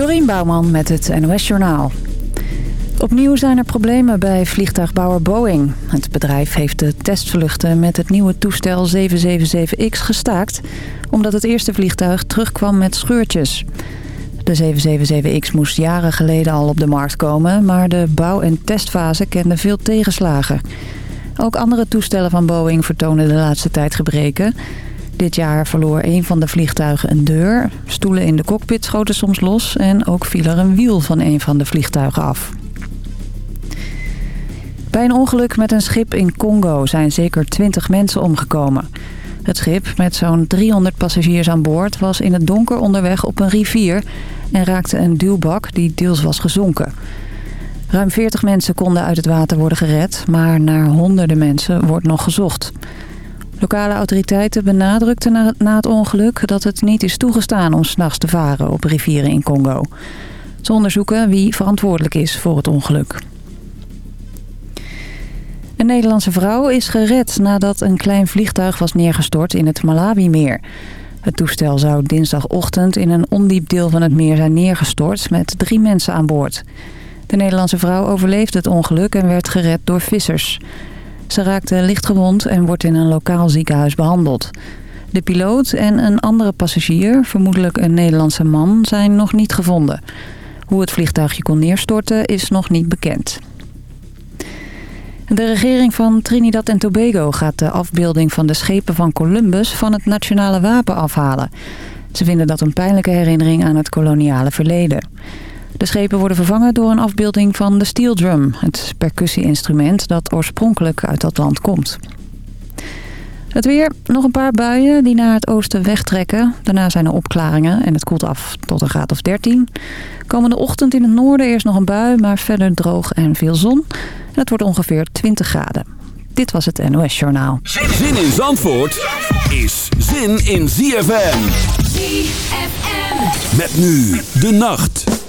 Dorien Bouwman met het NOS Journaal. Opnieuw zijn er problemen bij vliegtuigbouwer Boeing. Het bedrijf heeft de testvluchten met het nieuwe toestel 777X gestaakt... omdat het eerste vliegtuig terugkwam met scheurtjes. De 777X moest jaren geleden al op de markt komen... maar de bouw- en testfase kende veel tegenslagen. Ook andere toestellen van Boeing vertonen de laatste tijd gebreken... Dit jaar verloor een van de vliegtuigen een deur. Stoelen in de cockpit schoten soms los en ook viel er een wiel van een van de vliegtuigen af. Bij een ongeluk met een schip in Congo zijn zeker 20 mensen omgekomen. Het schip met zo'n 300 passagiers aan boord was in het donker onderweg op een rivier... en raakte een duwbak die deels was gezonken. Ruim 40 mensen konden uit het water worden gered, maar naar honderden mensen wordt nog gezocht. Lokale autoriteiten benadrukten na het ongeluk dat het niet is toegestaan om s'nachts te varen op rivieren in Congo. Ze onderzoeken wie verantwoordelijk is voor het ongeluk. Een Nederlandse vrouw is gered nadat een klein vliegtuig was neergestort in het Malawi-meer. Het toestel zou dinsdagochtend in een ondiep deel van het meer zijn neergestort met drie mensen aan boord. De Nederlandse vrouw overleefde het ongeluk en werd gered door vissers. Ze raakte lichtgewond en wordt in een lokaal ziekenhuis behandeld. De piloot en een andere passagier, vermoedelijk een Nederlandse man, zijn nog niet gevonden. Hoe het vliegtuigje kon neerstorten is nog niet bekend. De regering van Trinidad en Tobago gaat de afbeelding van de schepen van Columbus van het nationale wapen afhalen. Ze vinden dat een pijnlijke herinnering aan het koloniale verleden. De schepen worden vervangen door een afbeelding van de steel drum, het percussie-instrument dat oorspronkelijk uit dat land komt. Het weer, nog een paar buien die naar het oosten wegtrekken. Daarna zijn er opklaringen en het koelt af tot een graad of 13. Komende ochtend in het noorden eerst nog een bui, maar verder droog en veel zon. En het wordt ongeveer 20 graden. Dit was het NOS Journaal. Zin in Zandvoort is zin in ZFM. ZFM. Met nu de nacht.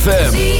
ZFM.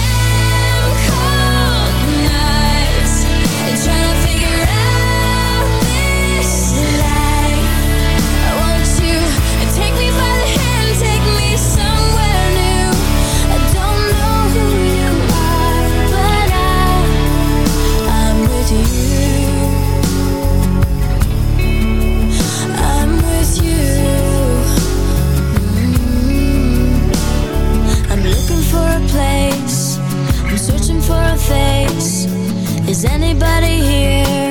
Is anybody here?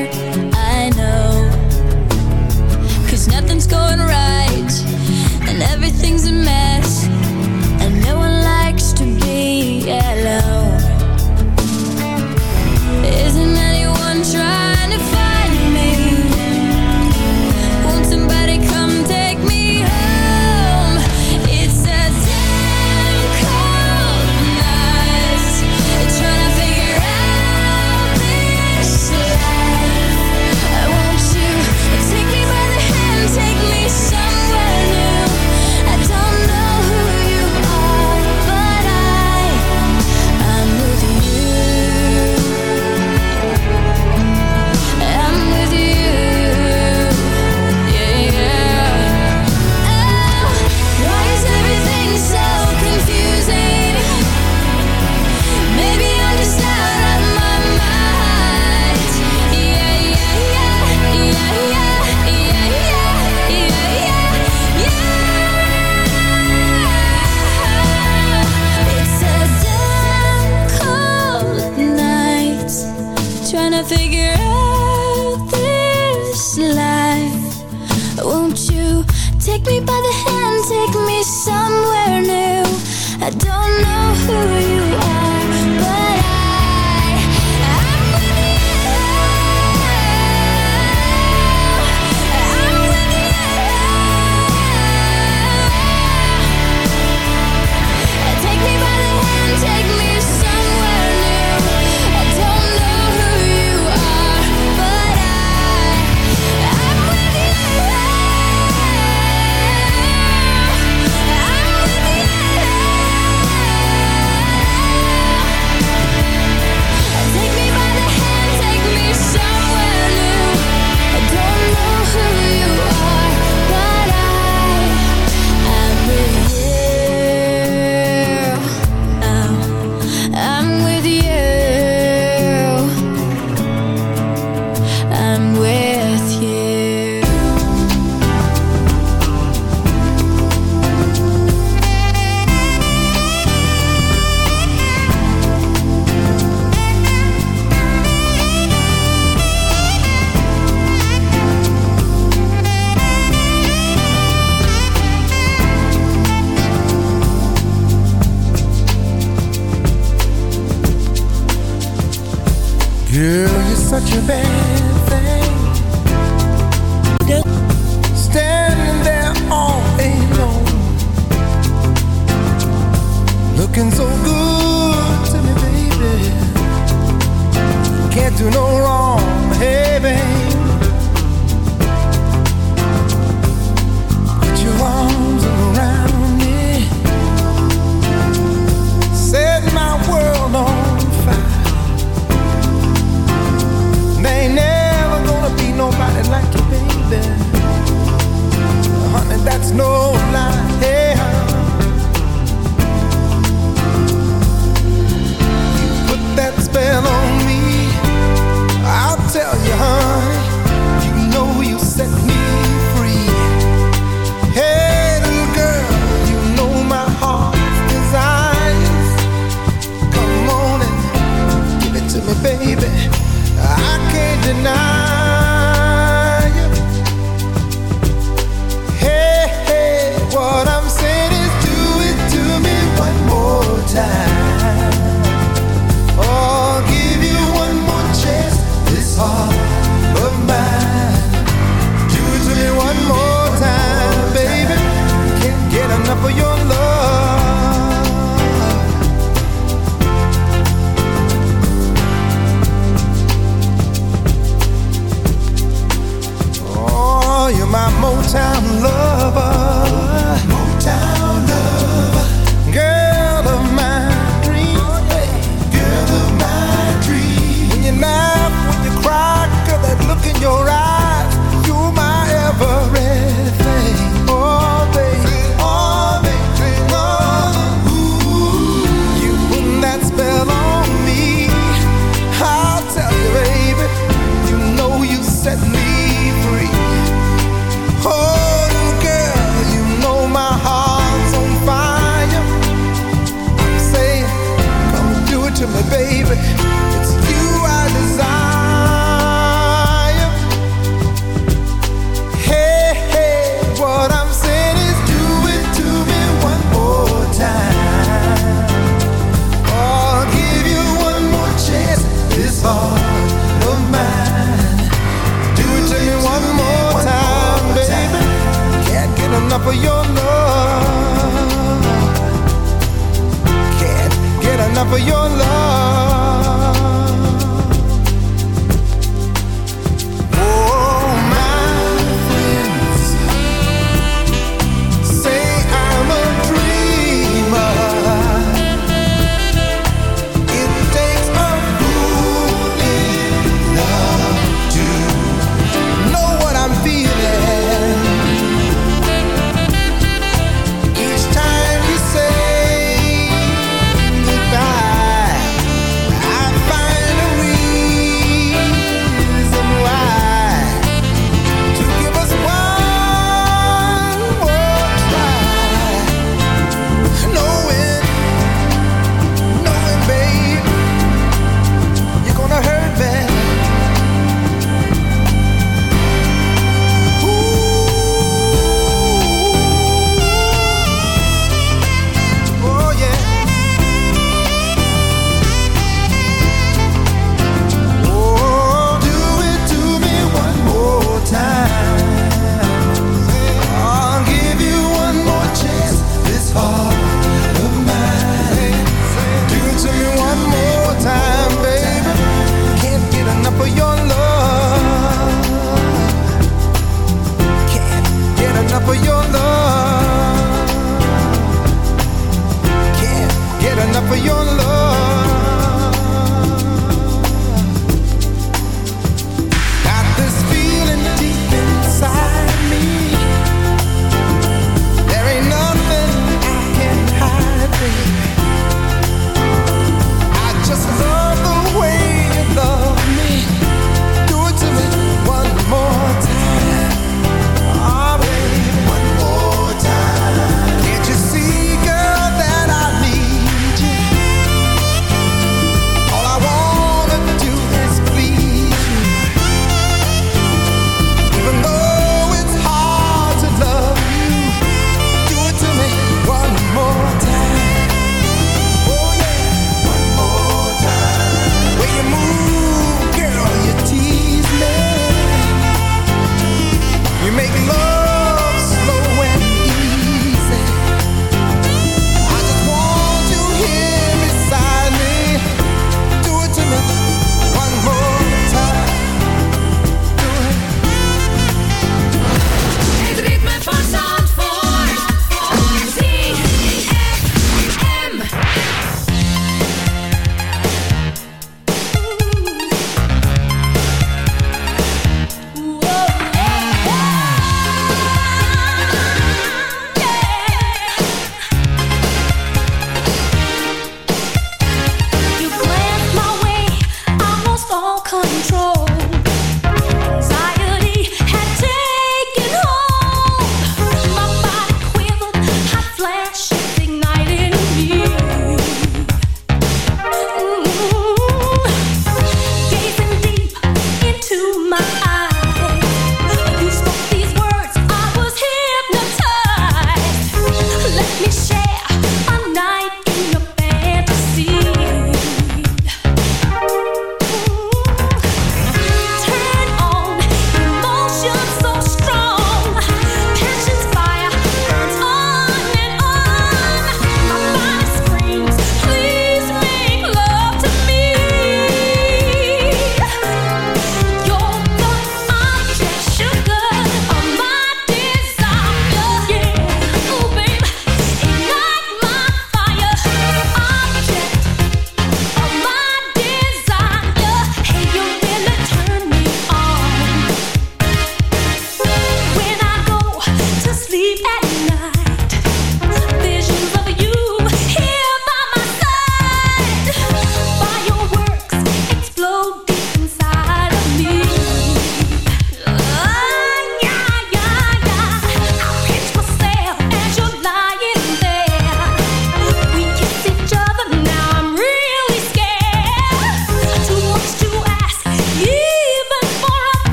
looking so good.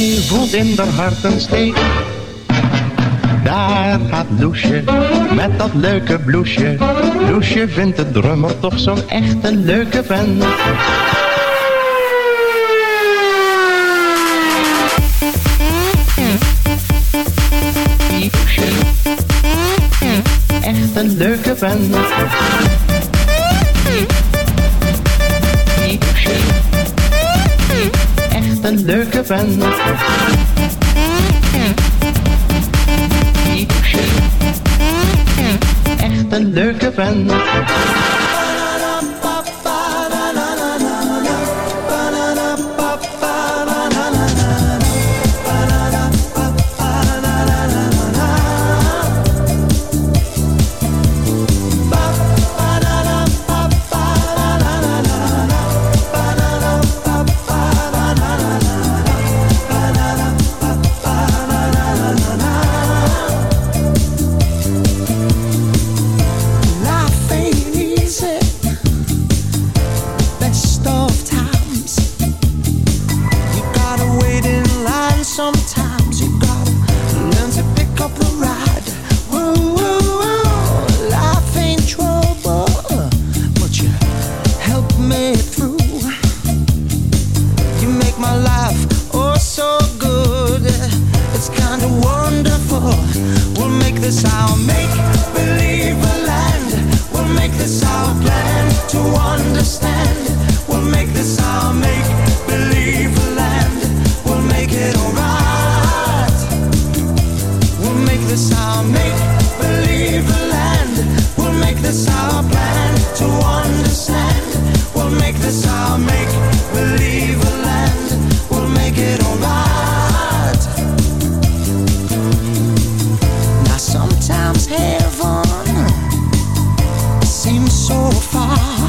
Voelt in de hart een steek. Daar gaat Loesje, met dat leuke bloesje. Loesje vindt de drummer toch zo'n echte leuke band. Echt een leuke band. vent. Diepje. Echt een leuke vent. 落花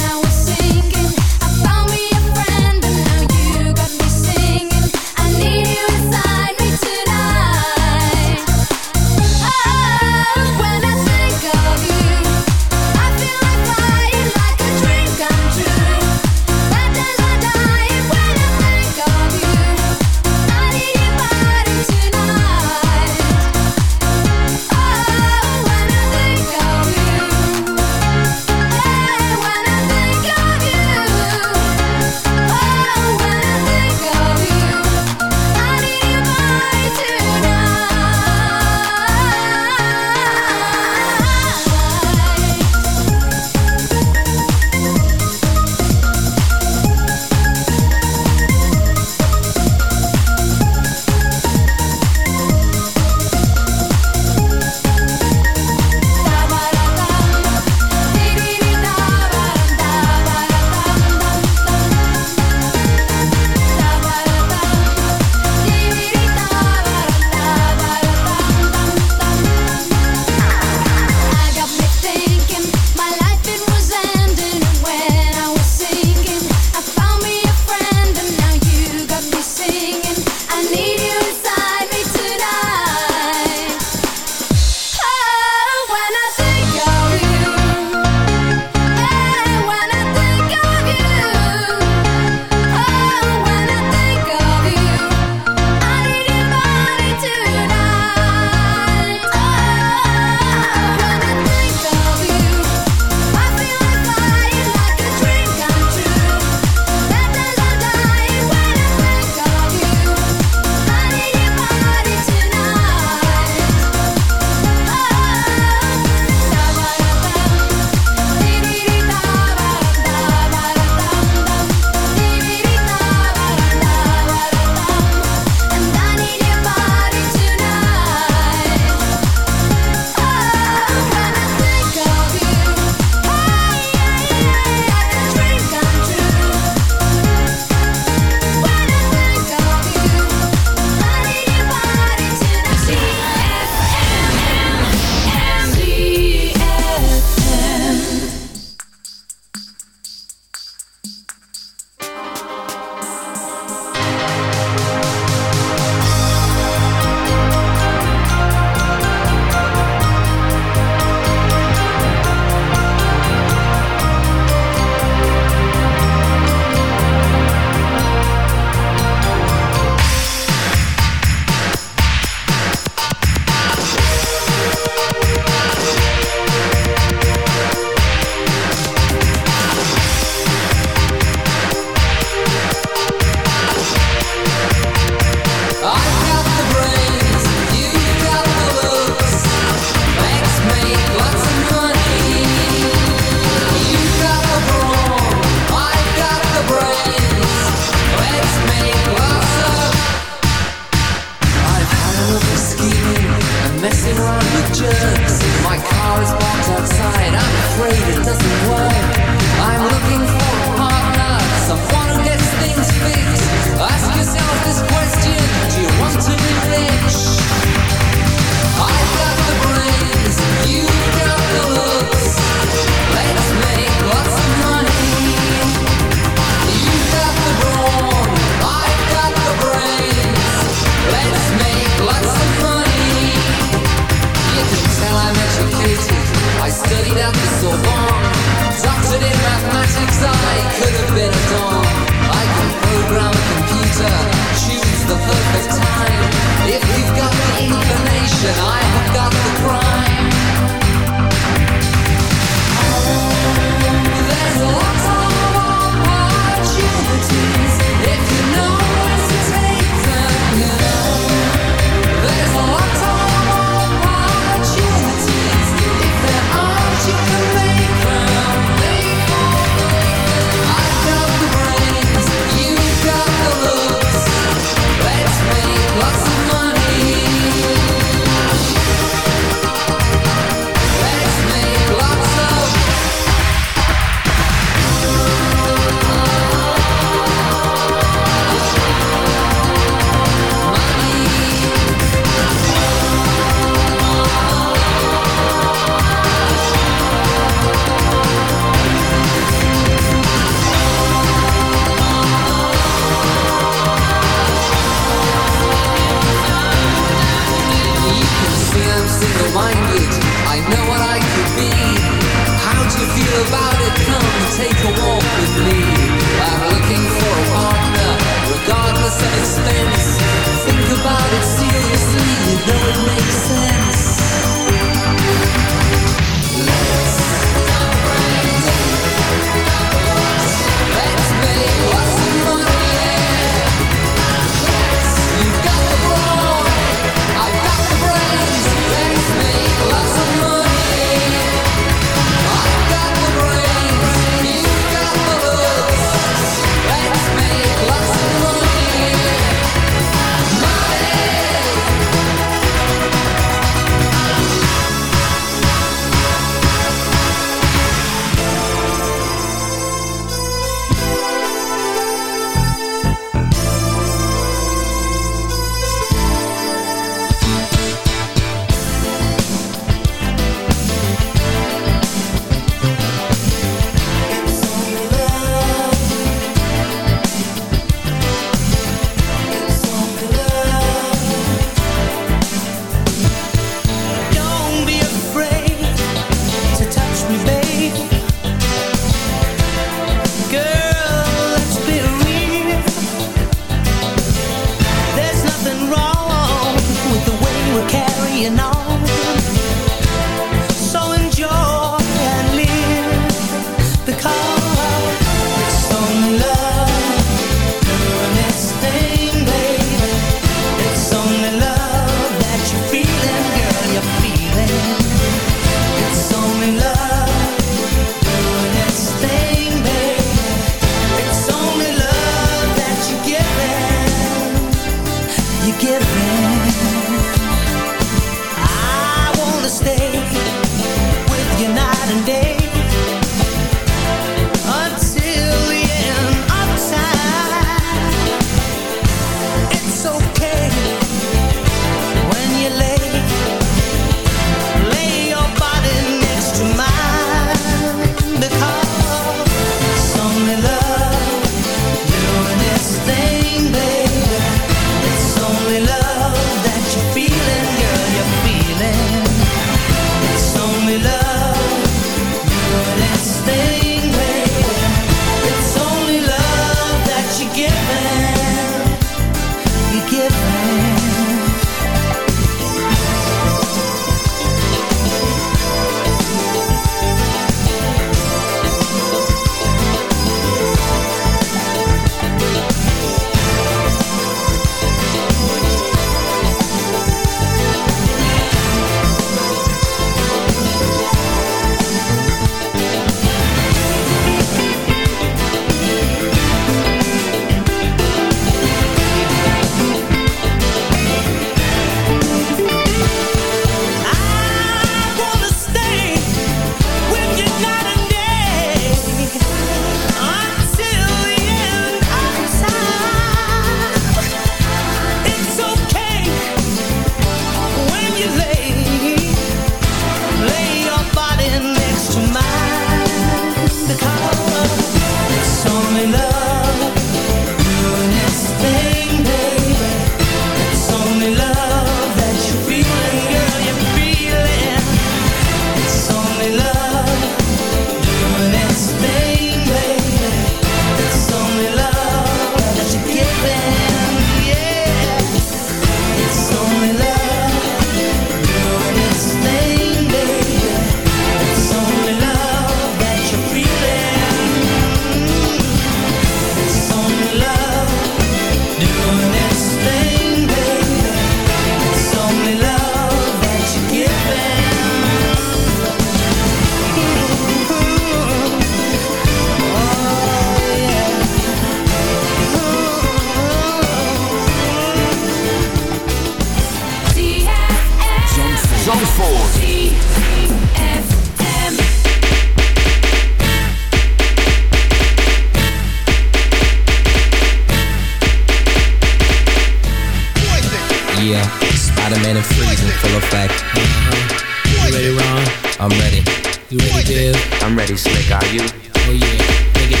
you. Oh yeah, it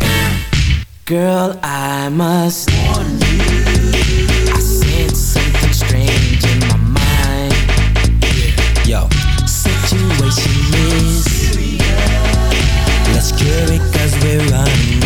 down. Girl, I must warn you. I sense something strange in my mind. Yo, situation is serious. Let's cure it 'cause we're running.